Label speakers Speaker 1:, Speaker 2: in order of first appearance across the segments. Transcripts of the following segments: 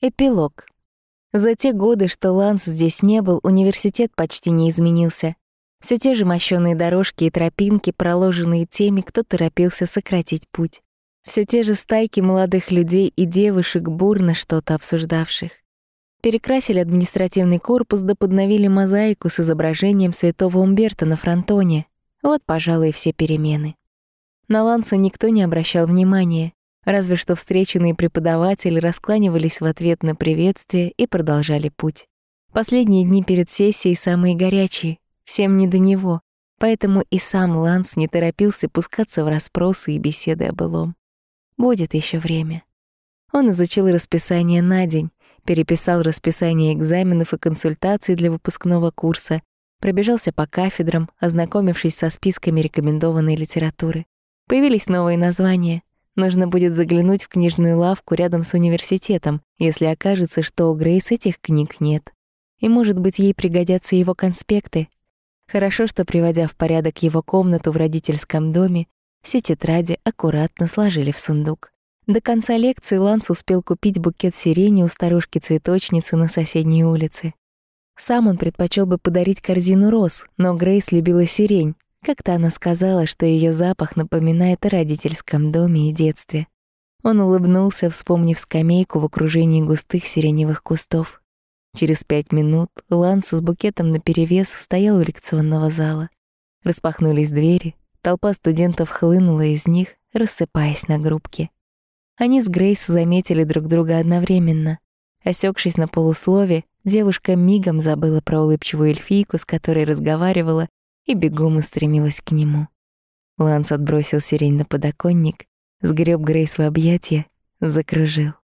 Speaker 1: Эпилог. За те годы, что Ланс здесь не был, университет почти не изменился. Все те же мощёные дорожки и тропинки, проложенные теми, кто торопился сократить путь. Все те же стайки молодых людей и девушек, бурно что-то обсуждавших. Перекрасили административный корпус да подновили мозаику с изображением святого Умберта на фронтоне. Вот, пожалуй, все перемены. На Ланса никто не обращал внимания, разве что встреченные преподаватели раскланивались в ответ на приветствие и продолжали путь. Последние дни перед сессией самые горячие, всем не до него, поэтому и сам Ланс не торопился пускаться в расспросы и беседы о былом. Будет еще время. Он изучил расписание на день, переписал расписание экзаменов и консультаций для выпускного курса, пробежался по кафедрам, ознакомившись со списками рекомендованной литературы. Появились новые названия. Нужно будет заглянуть в книжную лавку рядом с университетом, если окажется, что у Грейс этих книг нет. И, может быть, ей пригодятся его конспекты. Хорошо, что, приводя в порядок его комнату в родительском доме, все тетради аккуратно сложили в сундук. До конца лекции Ланс успел купить букет сирени у старушки-цветочницы на соседней улице. Сам он предпочел бы подарить корзину роз, но Грейс любила сирень. Как-то она сказала, что ее запах напоминает о родительском доме и детстве. Он улыбнулся, вспомнив скамейку в окружении густых сиреневых кустов. Через пять минут Ланс с букетом наперевес стоял у лекционного зала. Распахнулись двери, толпа студентов хлынула из них, рассыпаясь на группки. Они с Грейс заметили друг друга одновременно. Осекшись на полуслове, девушка мигом забыла про улыбчивую эльфийку, с которой разговаривала, и бегом устремилась к нему. Ланс отбросил сирень на подоконник, сгреб Грейс в объятия, закружил.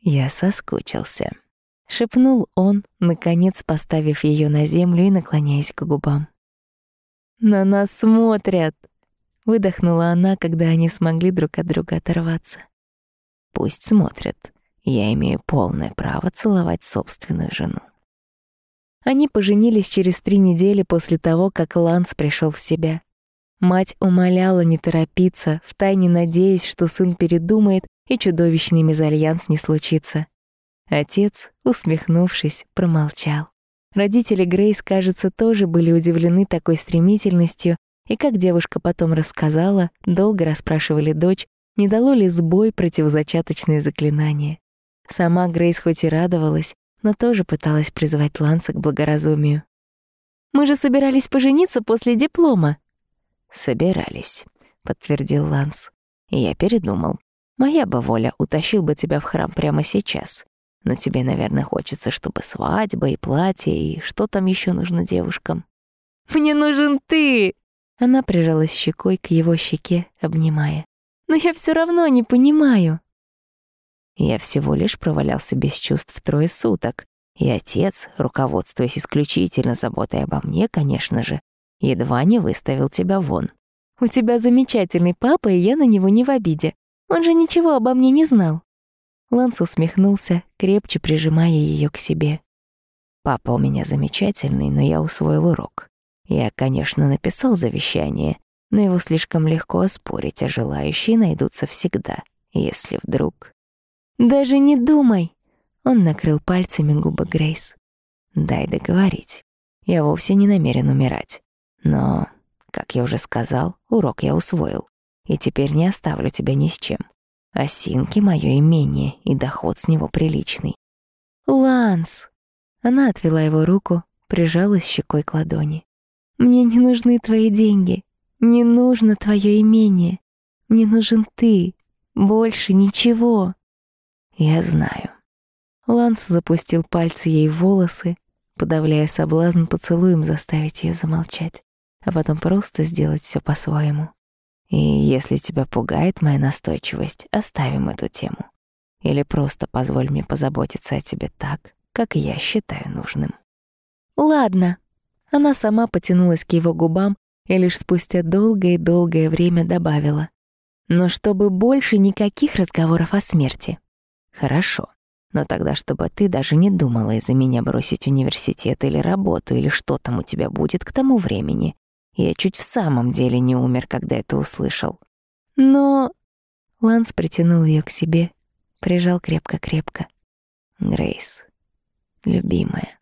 Speaker 1: «Я соскучился», — шепнул он, наконец поставив ее на землю и наклоняясь к губам. «На нас смотрят!» — выдохнула она, когда они смогли друг от друга оторваться. Пусть смотрят. Я имею полное право целовать собственную жену. Они поженились через три недели после того, как Ланс пришел в себя. Мать умоляла не торопиться, втайне надеясь, что сын передумает и чудовищный мезальянс не случится. Отец, усмехнувшись, промолчал. Родители Грейс, кажется, тоже были удивлены такой стремительностью, и, как девушка потом рассказала, долго расспрашивали дочь, не дало ли сбой противозачаточное заклинание. Сама Грейс хоть и радовалась, но тоже пыталась призвать Ланса к благоразумию. «Мы же собирались пожениться после диплома». «Собирались», — подтвердил Ланс. И я передумал. Моя бы воля утащил бы тебя в храм прямо сейчас. Но тебе, наверное, хочется, чтобы свадьба и платье, и что там еще нужно девушкам. «Мне нужен ты!» Она прижалась щекой к его щеке, обнимая но я все равно не понимаю». Я всего лишь провалялся без чувств трое суток, и отец, руководствуясь исключительно заботой обо мне, конечно же, едва не выставил тебя вон. «У тебя замечательный папа, и я на него не в обиде. Он же ничего обо мне не знал». Ланс усмехнулся, крепче прижимая ее к себе. «Папа у меня замечательный, но я усвоил урок. Я, конечно, написал завещание, но его слишком легко оспорить, а желающие найдутся всегда, если вдруг... «Даже не думай!» Он накрыл пальцами губы Грейс. «Дай договорить. Я вовсе не намерен умирать. Но, как я уже сказал, урок я усвоил, и теперь не оставлю тебя ни с чем. Осинки — мое имение, и доход с него приличный». «Ланс!» Она отвела его руку, прижалась щекой к ладони. «Мне не нужны твои деньги. Не нужно твое имение. Мне нужен ты. Больше ничего. Я знаю. Ланс запустил пальцы ей в волосы, подавляя соблазн поцелуем заставить ее замолчать, а потом просто сделать все по-своему. И если тебя пугает моя настойчивость, оставим эту тему. Или просто позволь мне позаботиться о тебе так, как я считаю нужным. Ладно. Она сама потянулась к его губам, и лишь спустя долгое-долгое время добавила. Но чтобы больше никаких разговоров о смерти. Хорошо. Но тогда, чтобы ты даже не думала из-за меня бросить университет или работу, или что там у тебя будет к тому времени. Я чуть в самом деле не умер, когда это услышал. Но... Ланс притянул ее к себе, прижал крепко-крепко. Грейс, любимая.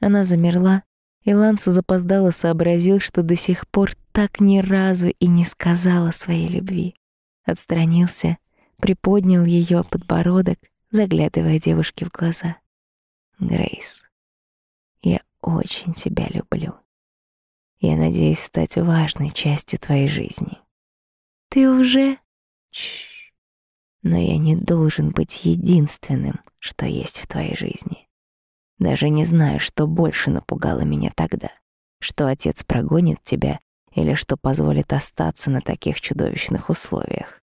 Speaker 1: Она замерла, и Ланс запоздало сообразил, что до сих пор так ни разу и не сказала своей любви. Отстранился, приподнял ее подбородок, заглядывая девушке в глаза. Грейс, я очень тебя люблю. Я надеюсь стать важной частью твоей жизни. Ты уже... Чш. Но я не должен быть единственным, что есть в твоей жизни. Даже не знаю, что больше напугало меня тогда. Что отец прогонит тебя или что позволит остаться на таких чудовищных условиях.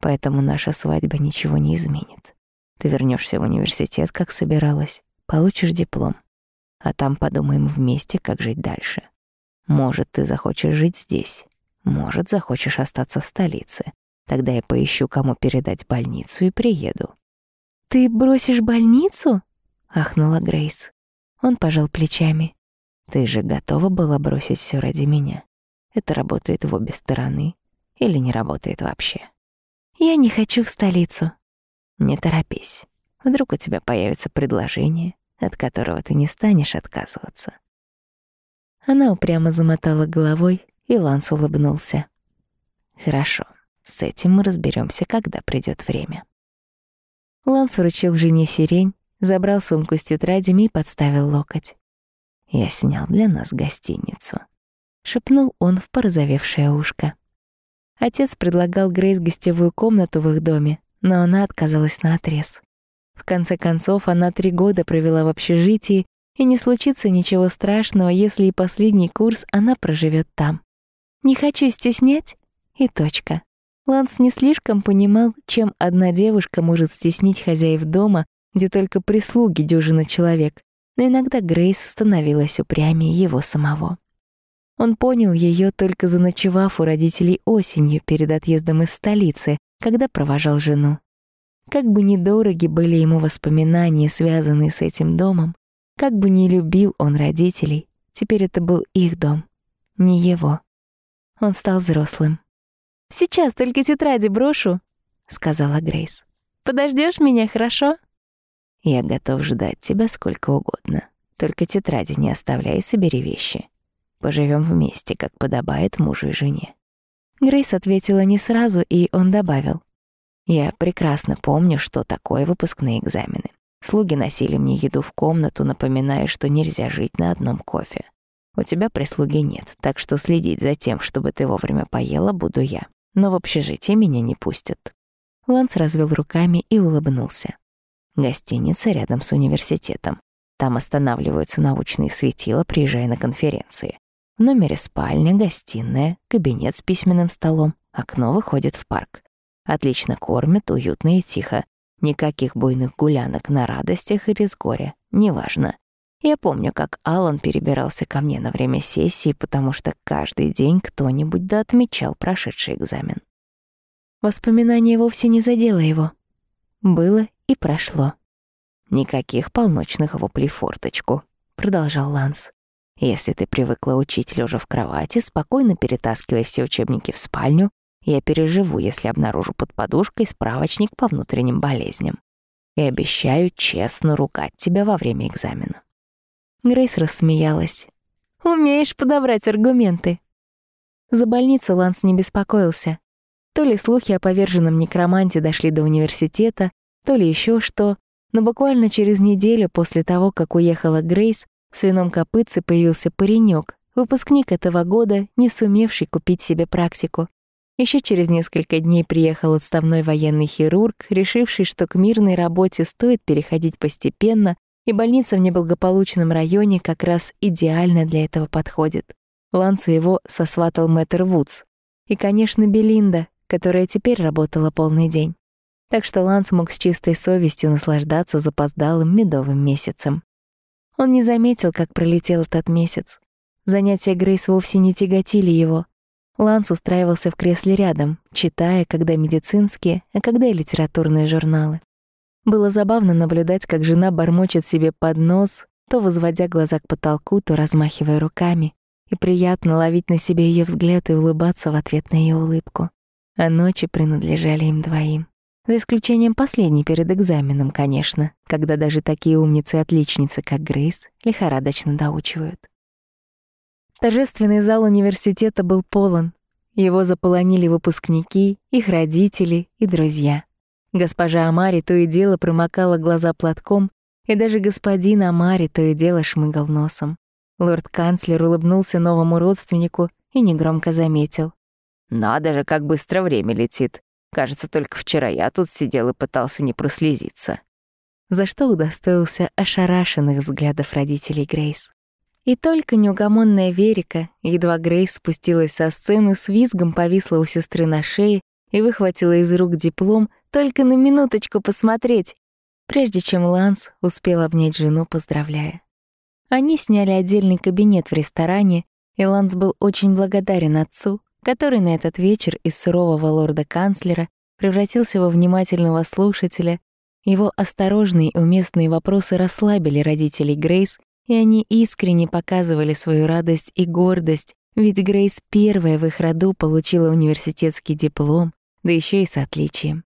Speaker 1: Поэтому наша свадьба ничего не изменит. Ты вернешься в университет, как собиралась, получишь диплом. А там подумаем вместе, как жить дальше. Может, ты захочешь жить здесь. Может, захочешь остаться в столице. Тогда я поищу, кому передать больницу и приеду. «Ты бросишь больницу?» ахнула Грейс. Он пожал плечами. Ты же готова была бросить все ради меня. Это работает в обе стороны или не работает вообще. Я не хочу в столицу. Не торопись. Вдруг у тебя появится предложение, от которого ты не станешь отказываться. Она упрямо замотала головой, и Ланс улыбнулся. Хорошо, с этим мы разберемся, когда придет время. Ланс вручил жене сирень, забрал сумку с тетрадями и подставил локоть. «Я снял для нас гостиницу», — шепнул он в порозовевшее ушко. Отец предлагал Грейс гостевую комнату в их доме, но она отказалась наотрез. В конце концов, она три года провела в общежитии, и не случится ничего страшного, если и последний курс она проживет там. «Не хочу стеснять» и точка. Ланс не слишком понимал, чем одна девушка может стеснить хозяев дома, где только прислуги дюжина человек, но иногда Грейс становилась упрямее его самого. Он понял ее только заночевав у родителей осенью перед отъездом из столицы, когда провожал жену. Как бы недороги были ему воспоминания, связанные с этим домом, как бы не любил он родителей, теперь это был их дом, не его. Он стал взрослым. «Сейчас только тетради брошу», — сказала Грейс. Подождешь меня, хорошо?» Я готов ждать тебя сколько угодно. Только тетради не оставляй и собери вещи. Поживем вместе, как подобает мужу и жене». Грейс ответила не сразу, и он добавил. «Я прекрасно помню, что такое выпускные экзамены. Слуги носили мне еду в комнату, напоминая, что нельзя жить на одном кофе. У тебя прислуги нет, так что следить за тем, чтобы ты вовремя поела, буду я. Но в общежитие меня не пустят». Ланс развел руками и улыбнулся. Гостиница рядом с университетом. Там останавливаются научные светила, приезжая на конференции. В номере спальня, гостиная, кабинет с письменным столом, окно выходит в парк. Отлично кормят, уютно и тихо. Никаких буйных гулянок на радостях или с горя, неважно. Я помню, как Алан перебирался ко мне на время сессии, потому что каждый день кто-нибудь да отмечал прошедший экзамен. Воспоминание вовсе не задело его. Было и прошло. «Никаких полночных воплей форточку», — продолжал Ланс. «Если ты привыкла учить лежа в кровати, спокойно перетаскивай все учебники в спальню, я переживу, если обнаружу под подушкой справочник по внутренним болезням. И обещаю честно ругать тебя во время экзамена». Грейс рассмеялась. «Умеешь подобрать аргументы». За больницу Ланс не беспокоился. То ли слухи о поверженном некроманте дошли до университета, то ли еще что, но буквально через неделю после того, как уехала Грейс, в свином копытце появился паренек, выпускник этого года, не сумевший купить себе практику. Еще через несколько дней приехал отставной военный хирург, решивший, что к мирной работе стоит переходить постепенно, и больница в неблагополучном районе как раз идеально для этого подходит. Лансу его сосватал Мэтр Вудс. И, конечно, Белинда, которая теперь работала полный день так что Ланс мог с чистой совестью наслаждаться запоздалым медовым месяцем. Он не заметил, как пролетел этот месяц. Занятия Грейс вовсе не тяготили его. Ланс устраивался в кресле рядом, читая, когда медицинские, а когда и литературные журналы. Было забавно наблюдать, как жена бормочет себе под нос, то возводя глаза к потолку, то размахивая руками, и приятно ловить на себе ее взгляд и улыбаться в ответ на ее улыбку. А ночи принадлежали им двоим. За исключением последней перед экзаменом, конечно, когда даже такие умницы и отличницы, как Грейс, лихорадочно доучивают. Торжественный зал университета был полон. Его заполонили выпускники, их родители и друзья. Госпожа Амари то и дело промокала глаза платком, и даже господин Амари то и дело шмыгал носом. Лорд-канцлер улыбнулся новому родственнику и негромко заметил. «Надо же, как быстро время летит. Кажется, только вчера я тут сидел и пытался не прослезиться». За что удостоился ошарашенных взглядов родителей Грейс. И только неугомонная Верика, едва Грейс спустилась со сцены, с визгом повисла у сестры на шее и выхватила из рук диплом только на минуточку посмотреть, прежде чем Ланс успел обнять жену, поздравляя. Они сняли отдельный кабинет в ресторане, и Ланс был очень благодарен отцу, который на этот вечер из сурового лорда-канцлера превратился во внимательного слушателя. Его осторожные и уместные вопросы расслабили родителей Грейс, и они искренне показывали свою радость и гордость, ведь Грейс первая в их роду получила университетский диплом, да еще и с отличием.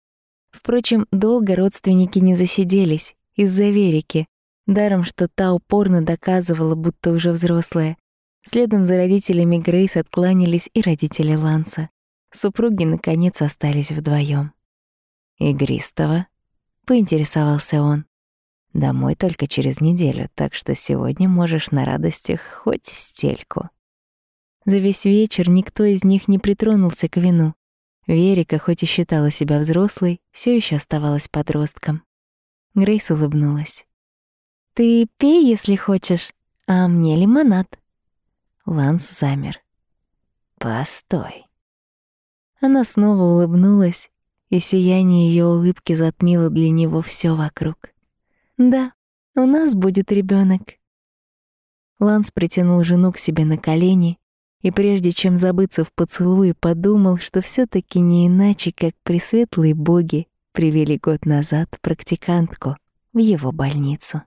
Speaker 1: Впрочем, долго родственники не засиделись из-за Верики, Даром, что та упорно доказывала, будто уже взрослая. Следом за родителями Грейс откланялись и родители Ланса. Супруги, наконец, остались вдвоем. «Игристого?» — поинтересовался он. «Домой только через неделю, так что сегодня можешь на радостях хоть в стельку». За весь вечер никто из них не притронулся к вину. Верика, хоть и считала себя взрослой, все еще оставалась подростком. Грейс улыбнулась. «Ты пей, если хочешь, а мне лимонад». Ланс замер. «Постой». Она снова улыбнулась, и сияние ее улыбки затмило для него все вокруг. «Да, у нас будет ребенок. Ланс притянул жену к себе на колени и прежде чем забыться в поцелуе, подумал, что все таки не иначе, как пресветлые боги привели год назад практикантку в его больницу.